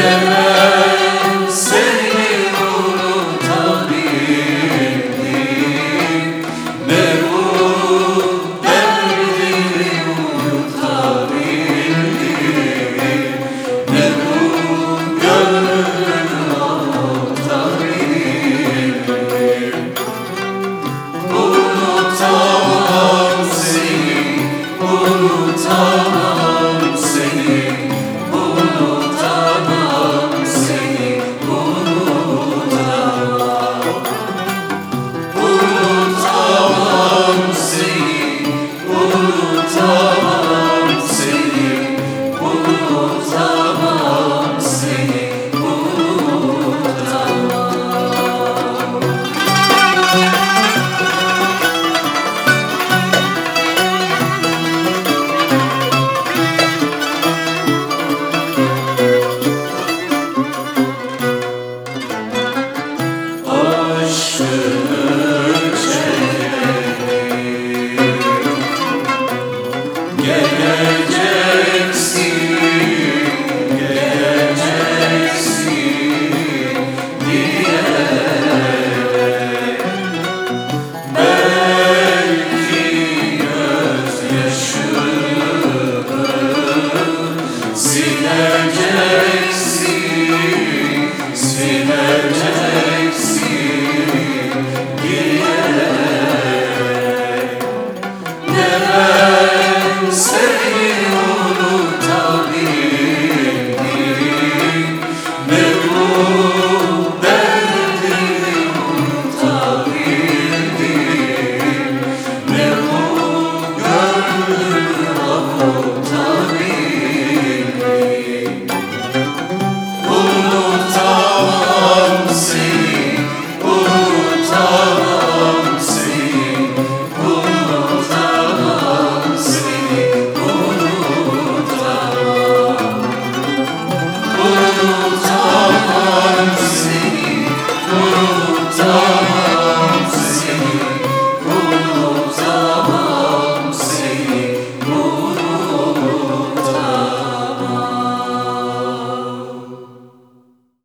Angela. Seni.